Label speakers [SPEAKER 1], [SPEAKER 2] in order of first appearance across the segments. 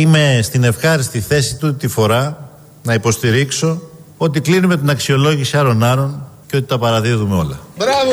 [SPEAKER 1] Και είμαι στην ευχάριστη θέση του τη φορά να υποστηρίξω ότι κλείνουμε την αξιολόγηση άρων-άρων και ότι τα παραδίδουμε όλα.
[SPEAKER 2] Μπράβο!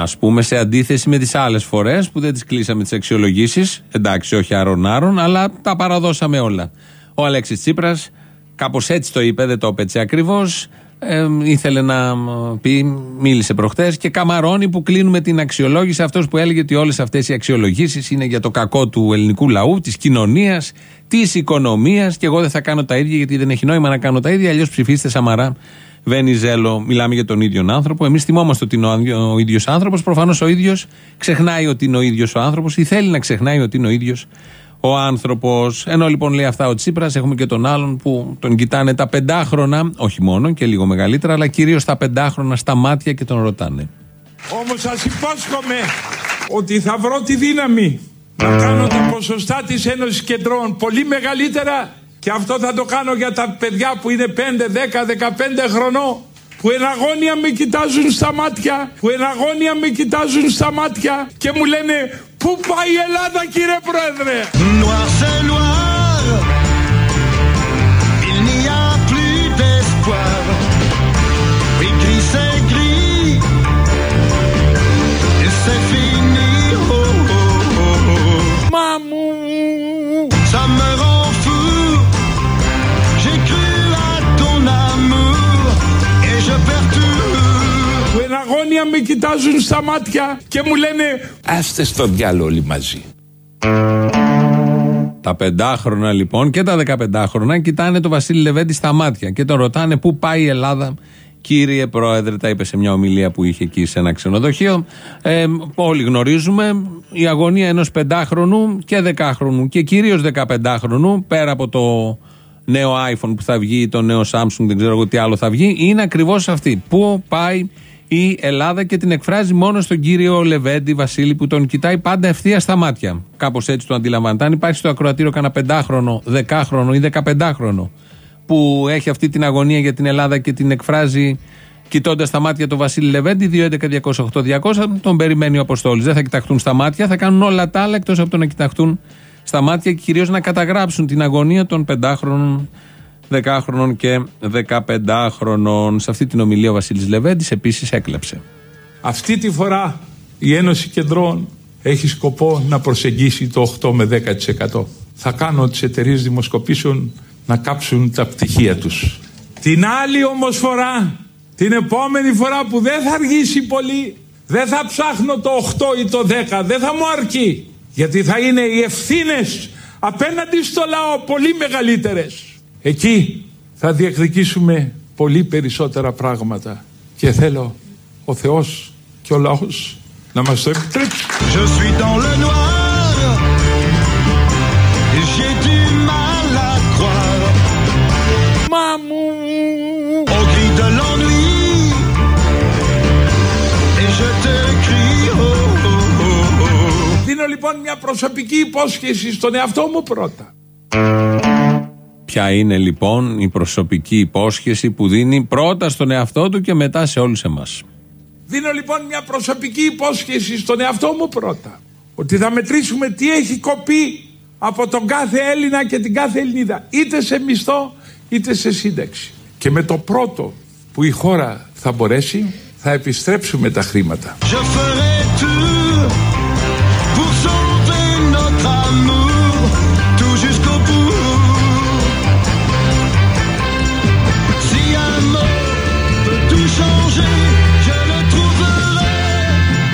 [SPEAKER 3] Α πούμε σε αντίθεση με τις άλλες φορές που δεν τις κλείσαμε τις αξιολογήσεις. Εντάξει, όχι άρων-άρων, αλλά τα παραδώσαμε όλα. Ο Αλέξης Τσίπρας κάπως έτσι το είπε, δεν το είπε έτσι ακριβώς. Ε, ήθελε να πει, μίλησε προχτές και καμαρώνει που κλείνουμε την αξιολόγηση. Αυτός που έλεγε ότι όλες αυτές οι αξιολογήσεις είναι για το κακό του ελληνικού λαού, της κοινωνίας, της οικονομίας. Και εγώ δεν θα κάνω τα ίδια γιατί δεν έχει νόημα να κάνω τα ίδια. Αλλιώς ψηφίστε Σαμαρά, Βενιζέλο. Μιλάμε για τον ίδιο άνθρωπο. Εμείς θυμόμαστε ότι είναι ο ίδιος άνθρωπος. Προφανώς ο ίδιος ξεχνάει ότι είναι ο ίδιος ο άνθρωπος ή θέλει να ξεχνάει ότι είναι ο ίδιος ο άνθρωπος. Ενώ λοιπόν λέει αυτά ο Τσίπρας, έχουμε και τον άλλον που τον κοιτάνε τα πεντάχρονα, όχι μόνο και λίγο μεγαλύτερα, αλλά κυρίως τα πεντάχρονα στα μάτια και τον ρωτάνε.
[SPEAKER 4] Όμως σας υπόσχομαι ότι θα βρω τη δύναμη να κάνω τα ποσοστά της Ένωσης Κεντρών πολύ μεγαλύτερα και αυτό θα το κάνω για τα παιδιά που είναι 5, 10, 15 χρονών που εναγώνια με κοιτάζουν στα μάτια, που εναγώνια με κοιτάζουν στα μάτια και μου λένε Πού πάει η Ελλάδα κύριε Πρόεδρε; Noir εναγώνια με κοιτάζουν στα μάτια και μου λένε άστε στο διάλογο όλοι μαζί.
[SPEAKER 3] Τα πεντάχρονα λοιπόν και τα δεκαπεντάχρονα κοιτάνε τον Βασίλη Λεβέντη στα μάτια και τον ρωτάνε πού πάει η Ελλάδα; Κύριε Πρόεδρε, τα είπε σε μια ομιλία που είχε εκεί σε ένα ξενοδοχείο. Ε, όλοι γνωρίζουμε η αγωνία ενός πεντάχρονου και δεκάχρονου και κυρίως δεκαπεντάχρονου πέρα από το νέο iPhone που θα βγει, το νέο Samsung, δεν ξέρω τι άλλο θα βγει, είναι ακριβώς αυτή. Πού πάει η Ελλάδα και την εκφράζει μόνο στον κύριο Λεβέντη Βασίλη που τον κοιτάει πάντα ευθεία στα μάτια. Κάπως έτσι το αντιλαμβάνεται. Αν υπάρχει στο ακροατήριο κανένα πεντάχρονο, δεκάχρονο ή δεκαπεντάχρονο που έχει αυτή την αγωνία για την Ελλάδα και την εκφράζει κοιτώντας στα μάτια του Βασίλη Λεβέντη, 2.11.208.200, τον περιμένει ο Αποστόλης. Δεν θα κοιταχτούν στα μάτια, θα κάνουν όλα τα άλλα εκτός από το να κοιταχτούν στα μάτια και κυρίως να καταγράψουν την αγωνία των πεντάχρονων 10χρονων και 15χρονων. Σε αυτή την ομιλία ο Βασίλης Λεβέντης επίσης έκλεψε.
[SPEAKER 4] Αυτή τη φορά η Ένωση Κεντρών έχει σκοπό να προσεγγίσει το 8 με 10%. Θα κάνω τις εταιρείες δημοσκοπήσεων να κάψουν τα πτυχία τους. Την άλλη όμως φορά, την επόμενη φορά που δεν θα αργήσει πολύ, δεν θα ψάχνω το 8 ή το 10, δεν θα μου αρκεί. Γιατί θα είναι οι ευθύνες απέναντι στο λαό πολύ μεγαλύτερες. Εκεί θα διεκδικήσουμε πολύ περισσότερα πράγματα. Και θέλω ο Θεός και ο λαός να μας το επιτρέψει. Je suis dans le noir. J'ai du mal à croire. Μαμού Au cri de l'ennui. Et je te crie oh, oh, oh, oh. Δίνω λοιπόν μια προσωπική υπόσχεση στον εαυτό μου πρώτα
[SPEAKER 3] Ποια είναι λοιπόν η προσωπική υπόσχεση που δίνει πρώτα στον εαυτό του και μετά σε όλους εμάς.
[SPEAKER 4] Δίνω λοιπόν μια προσωπική υπόσχεση στον εαυτό μου πρώτα. Ότι θα μετρήσουμε τι έχει κοπεί από τον κάθε Έλληνα και την κάθε Ελληνίδα. Είτε σε μισθό είτε σε σύνταξη. Και με το πρώτο που η χώρα θα μπορέσει θα επιστρέψουμε τα χρήματα.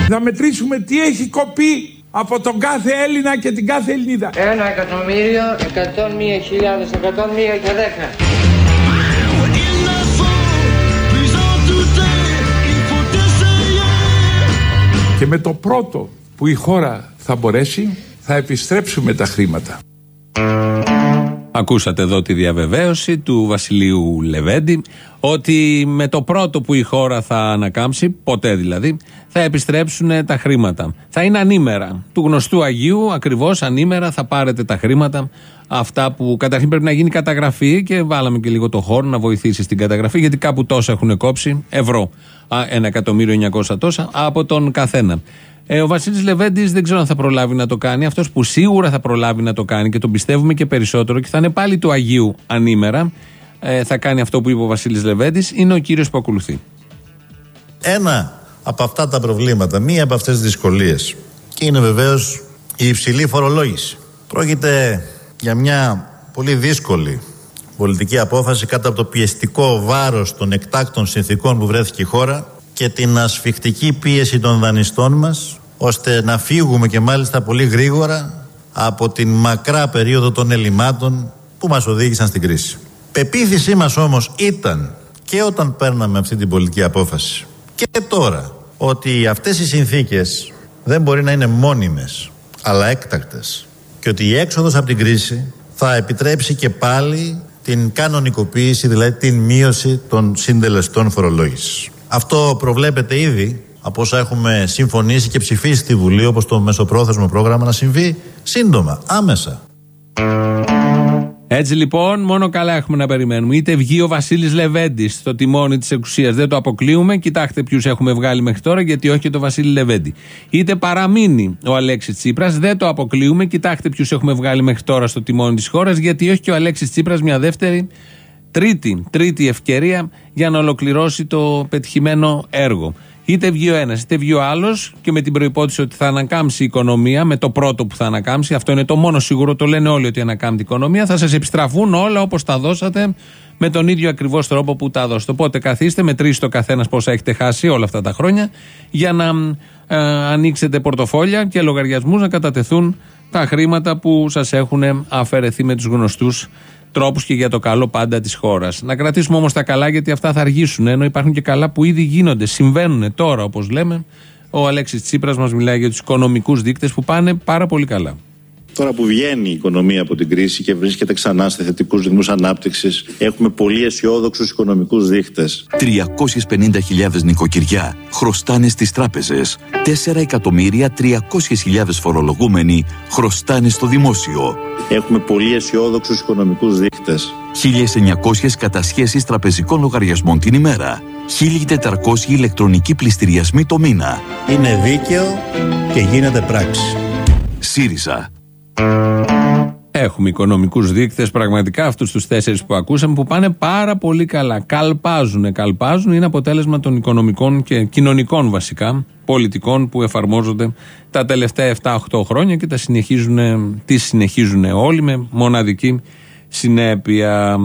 [SPEAKER 4] Να μετρήσουμε τι έχει κοπεί από τον κάθε Έλληνα και την κάθε Ελληνίδα.
[SPEAKER 5] Ένα εκατομμύριο, εκατόν μία χιλιάδες, εκατόν μία και δέκα.
[SPEAKER 4] Και με το πρώτο που η χώρα θα μπορέσει θα επιστρέψουμε τα χρήματα.
[SPEAKER 3] Ακούσατε εδώ τη διαβεβαίωση του Βασιλείου Λεβέντη ότι με το πρώτο που η χώρα θα ανακάμψει, ποτέ δηλαδή, θα επιστρέψουν τα χρήματα. Θα είναι ανήμερα. Του γνωστού Αγίου, ακριβώς ανήμερα θα πάρετε τα χρήματα. Αυτά που καταρχήν πρέπει να γίνει καταγραφή και βάλαμε και λίγο το χώρο να βοηθήσει στην καταγραφή, γιατί κάπου τόσα έχουν κόψει ευρώ. Ένα εκατομμύριο 900 τόσα από τον καθένα. Ε, ο Βασίλης Λεβέντης δεν ξέρω αν θα προλάβει να το κάνει. Αυτός που σίγουρα θα προλάβει να το κάνει και τον πιστεύουμε και περισσότερο και θα είναι πάλι του Αγίου ανήμερα. Ε, θα κάνει αυτό που είπε ο Βασίλης Λεβέντης, είναι ο κύριος που ακολουθεί.
[SPEAKER 1] Ένα από αυτά τα προβλήματα, μία από αυτές τις δυσκολίες και είναι βεβαίως η υψηλή φορολόγηση. Πρόκειται για μια πολύ δύσκολη πολιτική απόφαση κάτω από το πιεστικό βάρος των εκτάκτων συνθήκων που βρέθηκε η χώρα και την ασφιχτική πίεση των δανειστών μας ώστε να φύγουμε και μάλιστα πολύ γρήγορα από την μακρά περίοδο των ελλημάτων που μας οδήγησαν στην κρίση. Πεποίθησή μας όμως ήταν και όταν παίρναμε αυτή την πολιτική απόφαση και τώρα ότι αυτές οι συνθήκες δεν μπορεί να είναι μόνιμες αλλά έκτακτες και ότι η έξοδος από την κρίση θα επιτρέψει και πάλι την κανονικοποίηση, δηλαδή την μείωση των συντελεστών φορολόγησης. Αυτό προβλέπεται ήδη από όσα έχουμε συμφωνήσει και ψηφίσει στη Βουλή όπως το μεσοπρόθεσμο πρόγραμμα να συμβεί σύντομα, άμεσα.
[SPEAKER 3] Έτσι λοιπόν, μόνο καλά έχουμε να περιμένουμε. Είτε βγει ο Βασίλης Λεβέντης στο τιμόνι της εξουσίας, δεν το αποκλείουμε. Κοιτάξτε ποιους έχουμε βγάλει μέχρι τώρα, γιατί όχι και το Βασίλη Λεβέντη. Είτε παραμείνει ο Αλέξης Τσίπρας, δεν το αποκλείουμε. Κοιτάξτε ποιους έχουμε βγάλει μέχρι τώρα στο τιμόνι της χώρας, γιατί όχι και ο Αλέξης Τσίπρας μια δεύτερη, τρίτη, τρίτη ευκαιρία για να ολοκληρώσει το πετυχημένο έργο. Είτε βγει ο ένας, είτε βγει ο άλλος και με την προπόθεση ότι θα ανακάμψει η οικονομία, με το πρώτο που θα ανακάμψει, αυτό είναι το μόνο σίγουρο, το λένε όλοι ότι ανακάμπτει η οικονομία, θα σας επιστραφούν όλα όπως τα δώσατε με τον ίδιο ακριβώς τρόπο που τα δώσατε. Οπότε καθίστε, μετρήστε το καθένας πόσα έχετε χάσει όλα αυτά τα χρόνια για να ε, ανοίξετε πορτοφόλια και λογαριασμούς να κατατεθούν τα χρήματα που σας έχουν αφαιρεθεί με τους γνωστούς τρόπους και για το καλό πάντα της χώρας. Να κρατήσουμε όμως τα καλά γιατί αυτά θα αργήσουν. Ενώ υπάρχουν και καλά που ήδη γίνονται, συμβαίνουν τώρα όπως λέμε. Ο Αλέξης Τσίπρας μας μιλάει για τους οικονομικούς δείκτες που πάνε πάρα πολύ καλά.
[SPEAKER 2] Τώρα που βγαίνει η οικονομία από την κρίση και βρίσκεται ξανά σε θετικούς ρυθμούς ανάπτυξης, έχουμε πολύ αισιόδοξους οικονομικούς δείχτες.
[SPEAKER 6] 350.000 νοικοκυριά χρωστάνε στις τράπεζες. 4.300.000 φορολογούμενοι χρωστάνε στο δημόσιο.
[SPEAKER 2] Έχουμε πολύ αισιόδοξους οικονομικούς δείχτες.
[SPEAKER 6] 1.900 κατασχέσεις τραπεζικών λογαριασμών την ημέρα. 1.400 ηλεκτρονικοί πληστηριασμοί το μήνα.
[SPEAKER 1] Είναι δίκαιο και γίνεται πράξη.
[SPEAKER 6] ΣΥΡΙΖΑ.
[SPEAKER 3] Έχουμε οικονομικούς δείκτες, πραγματικά αυτούς τους τέσσερις που ακούσαμε, που πάνε πάρα πολύ καλά. Καλπάζουν, καλπάζουν. Είναι αποτέλεσμα των οικονομικών και κοινωνικών βασικά πολιτικών που εφαρμόζονται τα τελευταία 7-8 χρόνια και τα συνεχίζουν, τις συνεχίζουν όλοι με μοναδική συνέπεια.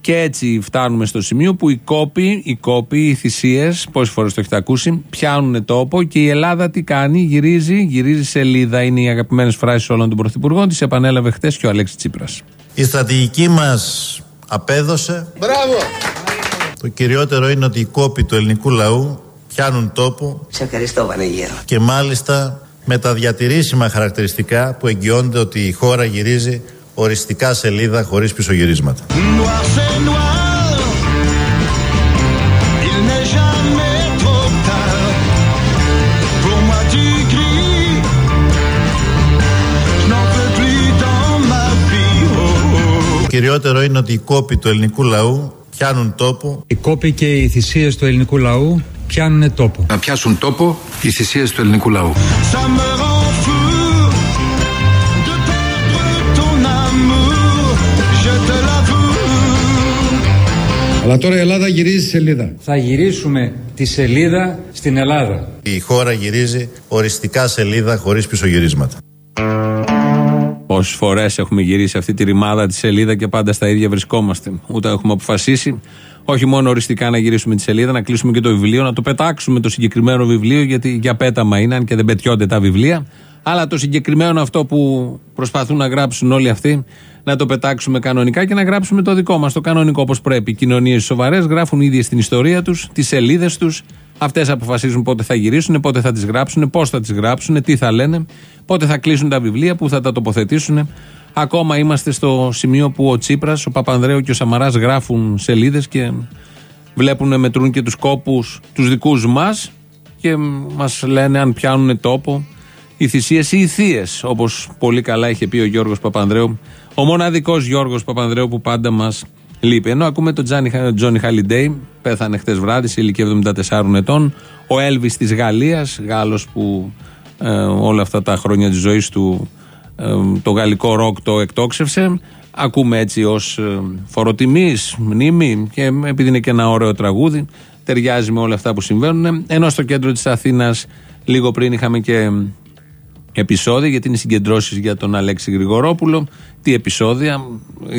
[SPEAKER 3] Και έτσι φτάνουμε στο σημείο που οι κόποι, οι κόποι, οι θυσίες, πόσες φορές το έχετε ακούσει, πιάνουν τόπο και η Ελλάδα τι κάνει, γυρίζει, γυρίζει σελίδα. Είναι οι αγαπημένε φράσει όλων των πρωθυπουργών. Τις επανέλαβε χτες και ο Αλέξης Τσίπρας.
[SPEAKER 1] Η στρατηγική μας απέδωσε.
[SPEAKER 7] Μπράβο!
[SPEAKER 1] Το κυριότερο είναι ότι οι κόποι του ελληνικού λαού πιάνουν τόπο.
[SPEAKER 8] Σε ευχαριστώ, Βανεγέρο.
[SPEAKER 1] Και μάλιστα με τα διατηρήσιμα χαρακτηριστικά που εγγυώνται ότι η χώρα γυρίζει οριστικά σελίδα χωρίς πισωγυρίσματα. κυριότερο είναι ότι οι κόποι του ελληνικού λαού πιάνουν τόπο.
[SPEAKER 9] Οι κόποι και οι θυσίες του ελληνικού λαού πιάνουν τόπο.
[SPEAKER 10] Να πιάσουν τόπο οι θυσίες του ελληνικού λαού.
[SPEAKER 9] Αλλά τώρα η Ελλάδα γυρίζει σελίδα. Θα γυρίσουμε τη σελίδα στην Ελλάδα.
[SPEAKER 1] Η χώρα γυρίζει οριστικά σελίδα χωρίς πισωγυρίσματα.
[SPEAKER 3] Πόσες φορές έχουμε γυρίσει αυτή τη ρημάδα τη σελίδα και πάντα στα ίδια βρισκόμαστε. Ούτε έχουμε αποφασίσει όχι μόνο οριστικά να γυρίσουμε τη σελίδα, να κλείσουμε και το βιβλίο, να το πετάξουμε το συγκεκριμένο βιβλίο, γιατί για πέταμα είναι, αν και δεν πετιόνται τα βιβλία. Αλλά το συγκεκριμένο αυτό που προσπαθούν να γράψουν όλοι αυτοί, να το πετάξουμε κανονικά και να γράψουμε το δικό μας, το κανονικό όπως πρέπει. Οι κοινωνίες σοβαρές γράφουν ήδη στην ιστορία τους, τις σελίδες τους. Αυτές αποφασίζουν πότε θα γυρίσουν, πότε θα τις γράψουν, πώς θα τις γράψουν, τι θα λένε, πότε θα κλείσουν τα βιβλία, πού θα τα τοποθετήσουν. Ακόμα είμαστε στο σημείο που ο Τσίπρας, ο Παπανδρέου και ο Σαμαράς γράφουν σελίδες και βλέπουν, μετρούν και τους κόπους τους δικούς μας και μας λένε αν πιάνουν τόπο οι θυσίες ή οι θείες, όπως πολύ καλά είχε πει ο Γιώργος Παπανδρέου, ο μοναδικός Γιώργος Παπανδρέου που πάντα μας λείπει. Ενώ ακούμε τον Τζόνι Χαλιντέι, πέθανε χτε βράδυ σε ηλικία 74 ετών, ο Έλβης της Γαλλίας, Γάλλος που ε, όλα αυτά τα χρόνια της ζωής του ε, το γαλλικό ροκ το εκτόξευσε ακούμε έτσι ως ε, φοροτιμής, μνήμη και επειδή είναι και ένα ωραίο τραγούδι ταιριάζει με όλα αυτά που συμβαίνουν ενώ στο κέντρο της Αθήνας λίγο πριν είχαμε και επεισόδια, γιατί είναι συγκεντρώσεις για τον Αλέξη Γρηγορόπουλο. Τι επεισόδια,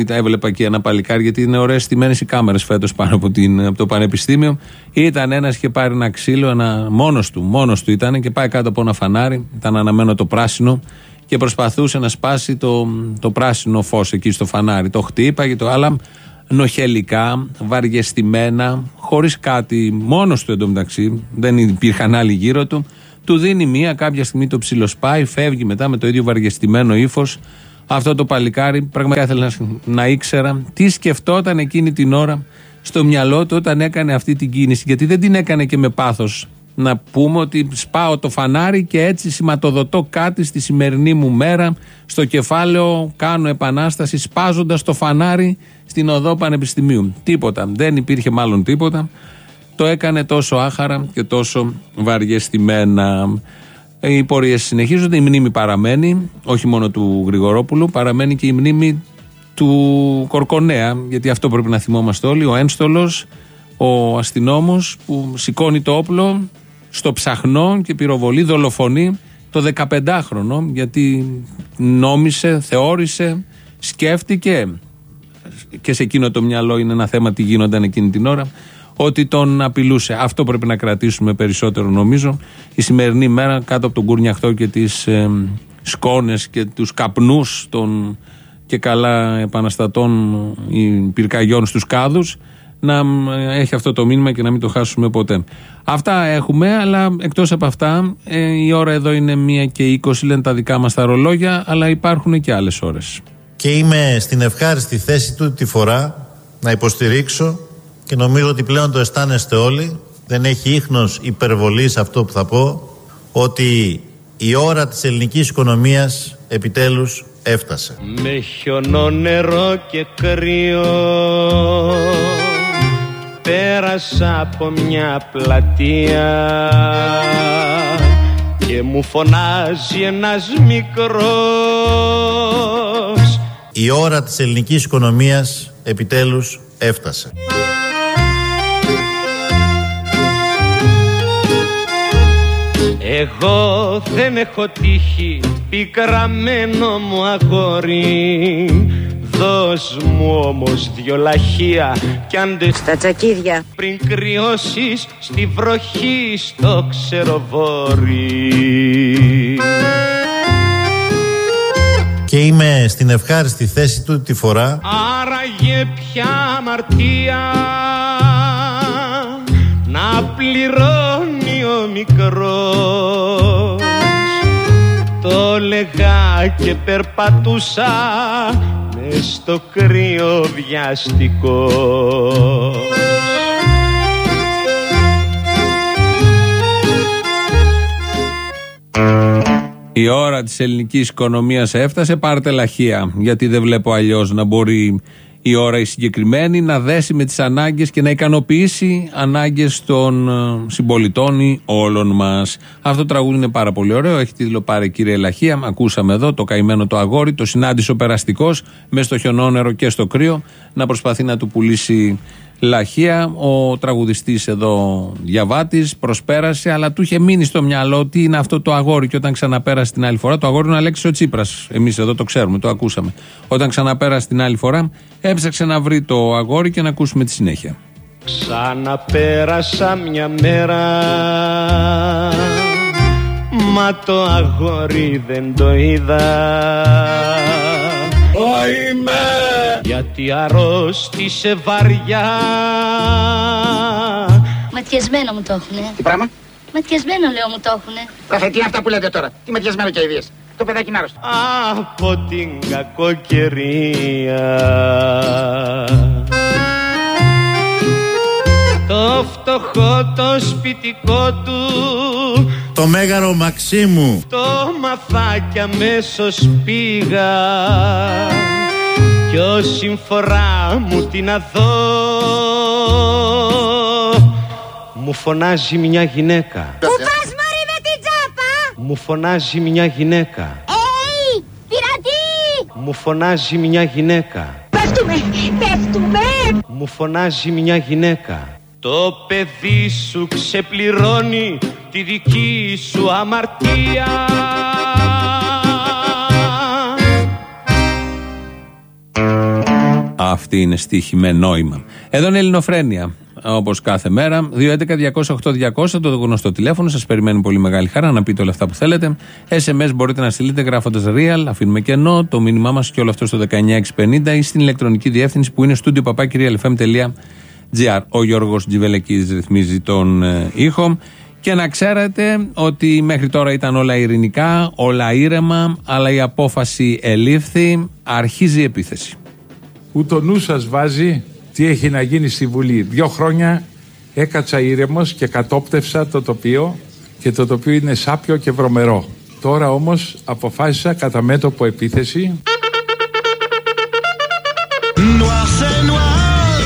[SPEAKER 3] έβλεπα και ένα παλικάρι, γιατί είναι ωραίες τιμένε οι κάμερες φέτος πάνω από, την, από το Πανεπιστήμιο. Ήταν ένας και πάρει ένα ξύλο, ένα, μόνος του, μόνος του ήταν και πάει κάτω από ένα φανάρι. Ήταν αναμένο το πράσινο και προσπαθούσε να σπάσει το, το πράσινο φως εκεί στο φανάρι. Το χτύπαγε το άλλα νοχελικά, βαριεστημένα, χωρίς κάτι, μόνος του εντωμεταξύ. Δεν υπήρχαν άλλοι γύρω του. Του δίνει μία, κάποια στιγμή το ψιλοσπάει, φεύγει μετά με το ίδιο βαριεστημένο ύφος. Αυτό το παλικάρι πραγματικά ήθελα να, ήξερα τι σκεφτόταν εκείνη την ώρα στο μυαλό του όταν έκανε αυτή την κίνηση. Γιατί δεν την έκανε και με πάθος. Να πούμε ότι σπάω το φανάρι και έτσι σηματοδοτώ κάτι στη σημερινή μου μέρα. Στο κεφάλαιο κάνω επανάσταση σπάζοντας το φανάρι στην οδό Πανεπιστημίου. Τίποτα. Δεν υπήρχε μάλλον τίποτα το έκανε τόσο άχαρα και τόσο βαριεστημένα. Οι πορείες συνεχίζονται, η μνήμη παραμένει, όχι μόνο του Γρηγορόπουλου, παραμένει και η μνήμη του Κορκονέα, γιατί αυτό πρέπει να θυμόμαστε όλοι. Ο ένστολος, ο αστυνόμος που σηκώνει το όπλο στο ψαχνό και πυροβολεί, δολοφονεί το 15χρονο, γιατί νόμισε, θεώρησε, σκέφτηκε και σε εκείνο το μυαλό είναι ένα θέμα τι γίνονταν εκείνη την ώρα ότι τον απειλούσε. Αυτό πρέπει να κρατήσουμε περισσότερο νομίζω. Η σημερινή μέρα κάτω από τον κουρνιαχτό και τις ε, σκόνες και τους καπνούς των και καλά επαναστατών ή πυρκαγιών στους κάδους να έχει αυτό το μήνυμα και να μην το χάσουμε ποτέ. Αυτά έχουμε, αλλά εκτός από αυτά ε, η ώρα εδώ είναι 1 και 20 λένε τα δικά μας τα ρολόγια, αλλά υπάρχουν και άλλες ώρες.
[SPEAKER 1] Και είμαι στην ευχάριστη θέση του τη φορά να υποστηρίξω και νομίζω ότι πλέον το αισθάνεστε όλοι, δεν έχει ίχνος υπερβολής αυτό που θα πω, ότι η ώρα της ελληνικής οικονομίας επιτέλους έφτασε.
[SPEAKER 7] Με χιονό νερό και κρύο πέρασα από μια πλατεία και μου φωνάζει ένας μικρός
[SPEAKER 1] Η ώρα της ελληνικής οικονομίας επιτέλους έφτασε.
[SPEAKER 7] Εγώ δεν έχω τύχει πικραμένο μου αγόρι. Δώσ' μου όμως δυο λαχεία κι άντε
[SPEAKER 8] στα τσακίδια.
[SPEAKER 7] Πριν κρυώσεις στη βροχή στο ξεροβόρι.
[SPEAKER 1] Και είμαι στην ευχάριστη θέση του τη φορά.
[SPEAKER 7] Άραγε πια αμαρτία να πληρώνει ο μικρός. Το λέγα και περπατούσα μες στο κρύο βιαστικό.
[SPEAKER 3] Η ώρα της ελληνικής οικονομίας έφτασε, πάρτε λαχεία, γιατί δεν βλέπω αλλιώς να μπορεί η ώρα η συγκεκριμένη να δέσει με τις ανάγκες και να ικανοποιήσει ανάγκες των ε, συμπολιτών ή όλων μας. Αυτό το τραγούδι είναι πάρα πολύ ωραίο. Έχει τίτλο Πάρε κύριε Λαχία. Ακούσαμε εδώ το καημένο το αγόρι. Το συνάντησε ο περαστικός μες στο χιονόνερο και στο κρύο να προσπαθεί να του πουλήσει Λαχεία. Ο τραγουδιστής εδώ διαβάτης προσπέρασε, αλλά του είχε μείνει στο μυαλό τι είναι αυτό το αγόρι. Και όταν ξαναπέρασε την άλλη φορά, το αγόρι είναι ο Αλέξης ο Τσίπρας. Εμείς εδώ το ξέρουμε, το ακούσαμε. Όταν ξαναπέρασε την άλλη φορά, έψαξε να βρει το αγόρι και να ακούσουμε τη συνέχεια.
[SPEAKER 7] Ξαναπέρασα μια μέρα Μα το αγόρι δεν το είδα Είμαι Γιατί αρρώστησε βαριά.
[SPEAKER 8] Ματιασμένο μου το έχουνε.
[SPEAKER 11] Τι πράγμα;
[SPEAKER 8] Ματιασμένο λέω μου το έχουνε.
[SPEAKER 11] Καφέ, τι αυτά που λέτε τώρα Τι ματιασμένο και ιδίες Το παιδάκι είναι άρρωστο.
[SPEAKER 7] Από την κακοκαιρία. Το φτωχό το σπιτικό του.
[SPEAKER 1] Το μέγαρο Μαξίμου.
[SPEAKER 7] Το μαθάκι αμέσως πήγα Κι όσοι φορά μου την αδώ Μου φωνάζει μια γυναίκα
[SPEAKER 8] Πού πας μωρή με την τσάπα;
[SPEAKER 7] Μου Μου φωνάζει μια γυναίκα.
[SPEAKER 8] Έι, πειρατή!
[SPEAKER 7] Μου φωνάζει μια γυναίκα.
[SPEAKER 8] Πέφτουμε, πέφτουμε!
[SPEAKER 7] Μου φωνάζει μια γυναίκα. Το παιδί σου ξεπληρώνει τη δική σου αμαρτία.
[SPEAKER 3] Αυτή είναι στίχη με νόημα. Εδώ είναι Ελληνοφρένεια. Όπως κάθε μέρα. 211-208-200 το γνωστό τηλέφωνο. Σας περιμένει πολύ μεγάλη χαρά να πείτε όλα αυτά που θέλετε. SMS μπορείτε να στείλετε γράφοντας real, αφήνουμε κενό, το μήνυμά μας και όλο αυτό στο 19650 ή στην ηλεκτρονική διεύθυνση που είναι studio papakirialfm.gr. Ο Γιώργος Τζιβελεκής ρυθμίζει τον ε, ήχο. Και να ξέρετε ότι μέχρι τώρα ήταν όλα ειρηνικά, όλα ήρεμα, αλλά η απόφαση ελήφθη, αρχίζει η επίθεση.
[SPEAKER 4] Που το νου σας βάζει τι έχει να γίνει στη Βουλή. Δύο χρόνια έκατσα ήρεμος και κατόπτευσα το τοπίο και το τοπίο είναι σάπιο και βρωμερό. Τώρα όμως αποφάσισα κατά μέτωπο επίθεση
[SPEAKER 12] Noir c'est noir,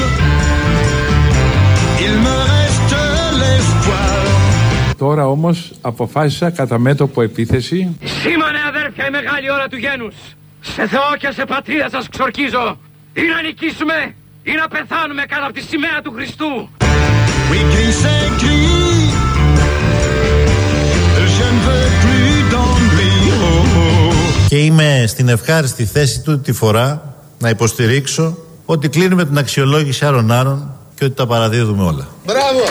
[SPEAKER 12] il me reste l'espoir.
[SPEAKER 4] Τώρα όμως αποφάσισα κατά μέτωπο επίθεση
[SPEAKER 13] Σήμανε αδέρφια η μεγάλη ώρα του γένους. Σε Θεό και σε πατρίδα σας ξορκίζω. Ή να νικήσουμε ή να πεθάνουμε κάτω από τη σημαία του Χριστού.
[SPEAKER 12] Oui, gris c'est gris, je ne veux plus d'ennui. Oh, oh.
[SPEAKER 1] Και είμαι στην ευχάριστη θέση του τη φορά να υποστηρίξω ότι κλείνουμε την αξιολόγηση άρων-άρων και ότι τα παραδίδουμε όλα.
[SPEAKER 12] Bravo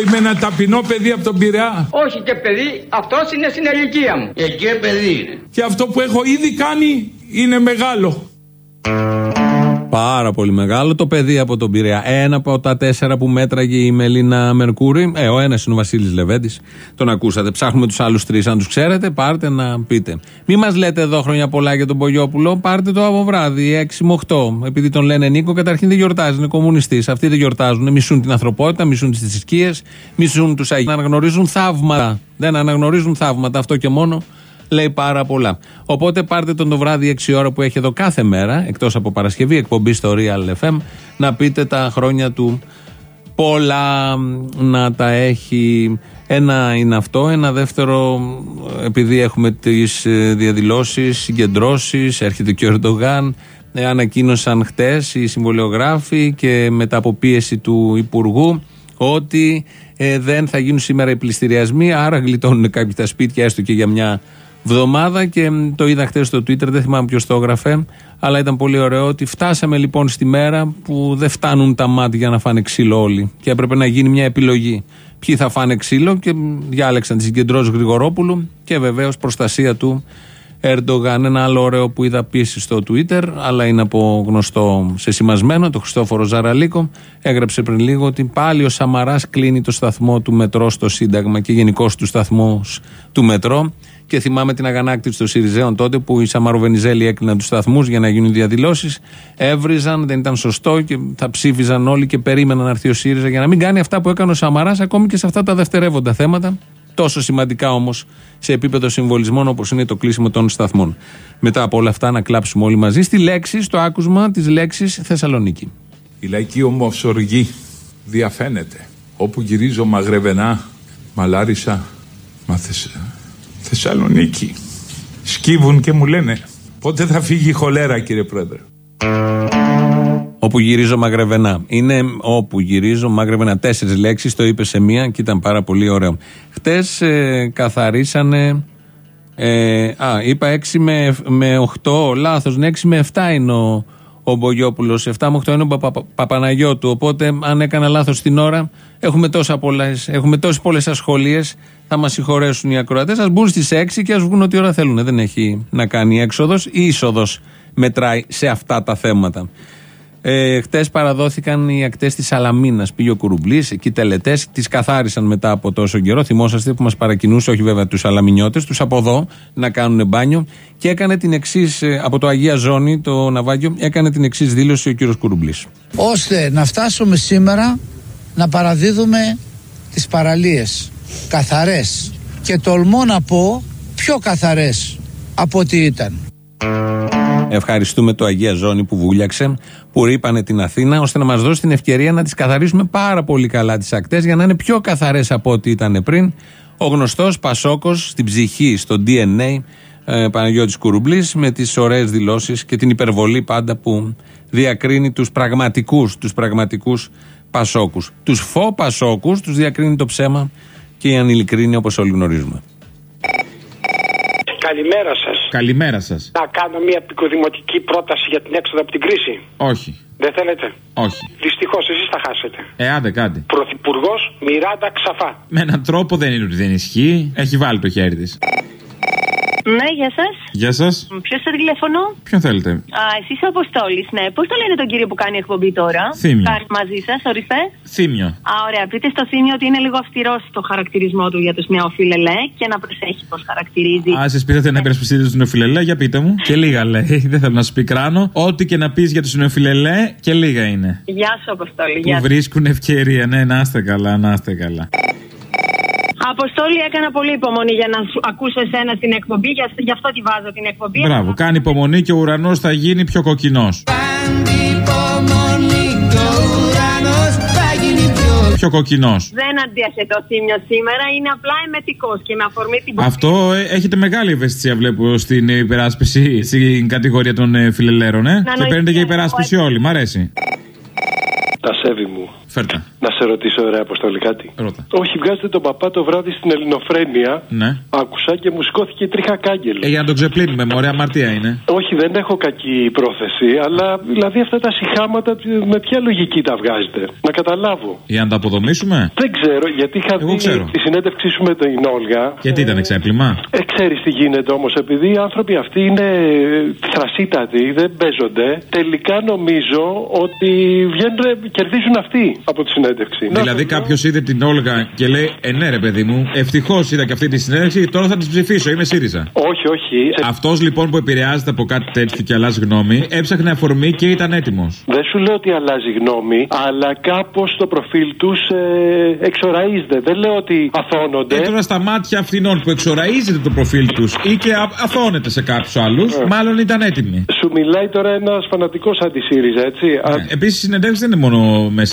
[SPEAKER 4] είμαι ένα ταπεινό παιδί από τον Πειραιά;
[SPEAKER 5] Όχι και παιδί, αυτός είναι στην ηλικία μου.
[SPEAKER 11] Εκεί παιδί είναι.
[SPEAKER 4] και αυτό που έχω ήδη κάνει είναι μεγάλο.
[SPEAKER 3] Πάρα πολύ μεγάλο το παιδί από τον Πειραιά. Ένα από τα τέσσερα που μέτραγε η Μελίνα Μερκούρη. Ε, ο ένας είναι ο Βασίλης Λεβέντης. Τον ακούσατε. Ψάχνουμε τους άλλους τρεις. Αν τους ξέρετε, πάρτε να πείτε. Μην μας λέτε εδώ χρόνια πολλά για τον Πογιόπουλο. Πάρτε το από βράδυ, 6 με 8. Επειδή τον λένε Νίκο, καταρχήν δεν γιορτάζει. Είναι κομμουνιστής. Αυτοί δεν γιορτάζουν. Μισούν την ανθρωπότητα, μισούν τις θρησκείες, μισούν τους Αγίους. Αναγνωρίζουν θαύματα. Δεν αναγνωρίζουν θαύματα. Αυτό και μόνο λέει πάρα πολλά. Οπότε πάρτε τον το βράδυ 6 ώρα που έχει εδώ κάθε μέρα, εκτός από Παρασκευή, εκπομπή στο Real FM, να πείτε τα χρόνια του πολλά να τα έχει. Ένα είναι αυτό. Ένα δεύτερο, επειδή έχουμε τις διαδηλώσεις, συγκεντρώσεις, έρχεται και ο Ερντογάν. ε, Ανακοίνωσαν χτες οι συμβολιογράφοι και μετά από πίεση του Υπουργού ότι ε, δεν θα γίνουν σήμερα οι πληστηριασμοί, άρα γλιτώνουν κάποιοι τα σπίτια έστω και για μια βδομάδα και μ, το είδα χθες στο Twitter, δεν θυμάμαι ποιος το έγραφε, αλλά ήταν πολύ ωραίο ότι φτάσαμε λοιπόν στη μέρα που δεν φτάνουν τα μάτια για να φάνε ξύλο όλοι και έπρεπε να γίνει μια επιλογή. Ποιοι θα φάνε ξύλο και μ, διάλεξαν τη συγκεντρώσεις Γρηγορόπουλου και βεβαίως προστασία του Ερντογάν. Ένα άλλο ωραίο που είδα επίση στο Twitter, αλλά είναι από γνωστό σε σημασμένο, το Χριστόφορο Ζαραλίκο. Έγραψε πριν λίγο ότι πάλι ο Σαμαράς κλείνει το σταθμό του μετρό στο Σύνταγμα και γενικώ του σταθμού του μετρό. Και θυμάμαι την αγανάκτηση των Σιριζέων τότε που οι Σαμαροβενιζέλοι έκλειναν τους σταθμούς για να γίνουν διαδηλώσεις. Έβριζαν, δεν ήταν σωστό και θα ψήφιζαν όλοι και περίμεναν να έρθει ο ΣΥΡΙΖΑ για να μην κάνει αυτά που έκανε ο Σαμαράς ακόμη και σε αυτά τα δευτερεύοντα θέματα. Τόσο σημαντικά όμως σε επίπεδο συμβολισμών όπως είναι το κλείσιμο των σταθμών. Μετά από όλα αυτά να κλάψουμε όλοι μαζί στη λέξη, στο άκουσμα της λέξης Θεσσαλονίκη.
[SPEAKER 4] Η λαϊκή όμως οργή διαφαίνεται. Όπου γυρίζω μαγρεβενά, μαλάρισα, μα Θεσ- Θεσσαλονίκη. Σκύβουν και μου λένε πότε θα φύγει η χολέρα κύριε Πρόεδρε;
[SPEAKER 3] Όπου γυρίζω μαγρεβενά. Είναι όπου γυρίζω μαγρεβενά. Τέσσερις λέξεις, το είπες σε μία και ήταν πάρα πολύ ωραίο. Χτες ε, καθαρίσανε. Ε, α, είπα 6 με, με 8, λάθος. Ναι, 6 με 7 είναι ο, ο Μπογιόπουλος. 7 με 8 είναι ο Παπα- Παπαναγιώτου. Οπότε, αν έκανα λάθος την ώρα, έχουμε, τόσα πολλές, έχουμε τόσες πολλές ασχολίες. Θα μας συγχωρέσουν οι ακροατές. Α μπουν στις 6 και ας βγουν ό,τι ώρα θέλουν. Δεν έχει να κάνει έξοδος ή είσοδος μετράει σε αυτά τα θέματα. Ε, Χτες παραδόθηκαν οι ακτές της Σαλαμίνας. Πήγε ο Κουρουμπλής, εκεί τελετές, τις καθάρισαν μετά από τόσο καιρό. Θυμόσαστε που μας παρακινούσε, όχι βέβαια τους Σαλαμινιώτες, τους από εδώ να κάνουν μπάνιο. Και έκανε την εξής, από το Αγία Ζώνη, το ναυάγιο, έκανε την εξής δήλωση ο κύριος Κουρουμπλής.
[SPEAKER 14] ώστε να φτάσουμε σήμερα να παραδίδουμε τις παραλίες καθαρές και τολμώ να πω πιο καθαρές από ό,τι ήταν.
[SPEAKER 3] Ευχαριστούμε το Αγία Ζώνη που βούλιαξε, που ρήπανε την Αθήνα, ώστε να μας δώσει την ευκαιρία να τις καθαρίσουμε πάρα πολύ καλά τις ακτές για να είναι πιο καθαρές από ό,τι ήταν πριν. Ο γνωστός Πασόκος στην ψυχή, στο DNA, ε, Παναγιώτης Κουρουμπλής με τις ωραίες δηλώσεις και την υπερβολή πάντα που διακρίνει τους πραγματικούς, τους πραγματικούς Πασόκους. Τους φω Πασόκους τους διακρίνει το ψέμα και η ανηλικρίνη όπως όλοι γνωρίζουμε.
[SPEAKER 15] Καλημέρα σας.
[SPEAKER 10] Καλημέρα σας.
[SPEAKER 15] Να κάνω μια επικοδημοτική πρόταση για την έξοδο από την κρίση.
[SPEAKER 10] Όχι.
[SPEAKER 15] Δεν θέλετε;
[SPEAKER 10] Όχι.
[SPEAKER 15] Δυστυχώς εσείς θα χάσετε.
[SPEAKER 10] Ε, άντε, κάντε.
[SPEAKER 15] Πρωθυπουργός Μιράντα Ξαφά.
[SPEAKER 10] Με έναν τρόπο δεν είναι ότι δεν ισχύει. Έχει βάλει το χέρι της.
[SPEAKER 16] Ναι, γεια σας.
[SPEAKER 10] Γεια σας.
[SPEAKER 16] Ποιος σα τηλεφωνώ;
[SPEAKER 10] Ποιον θέλετε;
[SPEAKER 16] Α, εσείς ο Αποστόλης, ναι. Πώς το λένε τον κύριο που κάνει εκπομπή τώρα;
[SPEAKER 10] Θύμιο.
[SPEAKER 16] Κάνει μαζί σας, ορίστε.
[SPEAKER 10] Θύμιο.
[SPEAKER 16] Α, ωραία. Πείτε στο θύμιο ότι είναι λίγο αυστηρός στο χαρακτηρισμό του για τους νεοφιλελέ και να προσέχει πώς χαρακτηρίζει.
[SPEAKER 10] Α, εσείς πήρατε να υπερασπιστείτε τους νεοφιλελέ, για πείτε μου. Και λίγα λέει. Δεν θέλω να σου πικράνω. Ό,τι και να πεις για τους νεοφιλελέ, και λίγα είναι.
[SPEAKER 16] Γεια σου, Αποστόλη.
[SPEAKER 10] Που
[SPEAKER 16] Γεια σου.
[SPEAKER 10] βρίσκουν ευκαιρία. Ναι, να είστε καλά, να είστε καλά.
[SPEAKER 16] Αποστόλη, έκανα πολύ υπομονή για να σου ακούσω εσένα στην εκπομπή. Γι' αυτό- Γι' αυτό τη βάζω την εκπομπή.
[SPEAKER 10] Μπράβο, κάνει υπομονή και ο ουρανός θα γίνει πιο κοκκινός. Πιο κοκκινός.
[SPEAKER 16] Δεν αντίθετο θύμιο σήμερα, είναι απλά εμετικός και με αφορμή την
[SPEAKER 10] Αυτό ε, έχετε μεγάλη ευαισθησία, βλέπω, στην υπεράσπιση, στην κατηγορία των ε, φιλελέρων, ε. Και
[SPEAKER 16] νοηθείτε,
[SPEAKER 10] παίρνετε για υπεράσπιση όλοι. Μ' αρέσει.
[SPEAKER 17] Τα σέβη μου.
[SPEAKER 10] Φέρτα.
[SPEAKER 17] Να σε ρωτήσω, ωραία, Αποστολή, κάτι.
[SPEAKER 10] Ρώτα.
[SPEAKER 17] Όχι, βγάζετε τον παπά το βράδυ στην Ελληνοφρένεια.
[SPEAKER 10] Ναι.
[SPEAKER 17] Άκουσα και μου σηκώθηκε τρίχα κάγκελο.
[SPEAKER 10] Ε, για να τον ξεπλύνουμε, μωρέ, αμαρτία είναι.
[SPEAKER 17] Όχι, δεν έχω κακή πρόθεση, αλλά δηλαδή αυτά τα συχάματα με ποια λογική τα βγάζετε; Να καταλάβω.
[SPEAKER 10] Για να τα αποδομήσουμε;
[SPEAKER 17] Δεν ξέρω, γιατί είχα
[SPEAKER 10] Εγώ
[SPEAKER 17] δει
[SPEAKER 10] ξέρω.
[SPEAKER 17] τη συνέντευξή σου με την Όλγα.
[SPEAKER 10] Γιατί ήταν ξέπλυμα.
[SPEAKER 17] Ε, ξέρεις τι γίνεται όμως, επειδή οι άνθρωποι αυτοί είναι θρασίτατοι, δεν παίζονται. Τελικά νομίζω ότι βγαίνουν, κερδίζουν αυτοί από τη συνέντευξη.
[SPEAKER 10] Δηλαδή κάποιος είδε την Όλγα και λέει Ε, ναι, ρε παιδί μου, ευτυχώς είδα και αυτή τη συνέντευξη, τώρα θα της ψηφίσω, είμαι ΣΥΡΙΖΑ.
[SPEAKER 17] Όχι, όχι.
[SPEAKER 10] Αυτός λοιπόν που επηρεάζεται από κάτι τέτοιο και αλλάζει γνώμη, έψαχνε αφορμή και ήταν έτοιμος.
[SPEAKER 17] Δεν σου λέω ότι αλλάζει γνώμη, αλλά κάπως το προφίλ τους ε, εξοραίζεται. Δεν λέω ότι αθώνονται.
[SPEAKER 10] Ε, τώρα στα μάτια αυτινών που εξοραίζεται το προφίλ τους ή και α- αθώνεται σε κάποιους άλλους,
[SPEAKER 17] Ε.
[SPEAKER 10] μάλλον ήταν έτοιμοι.
[SPEAKER 17] Σου μιλάει τώρα ένας φανατικός αντισύριζα, έτσι. Α,
[SPEAKER 10] Επίσης, οι συνεντεύξεις δεν είναι μόνο με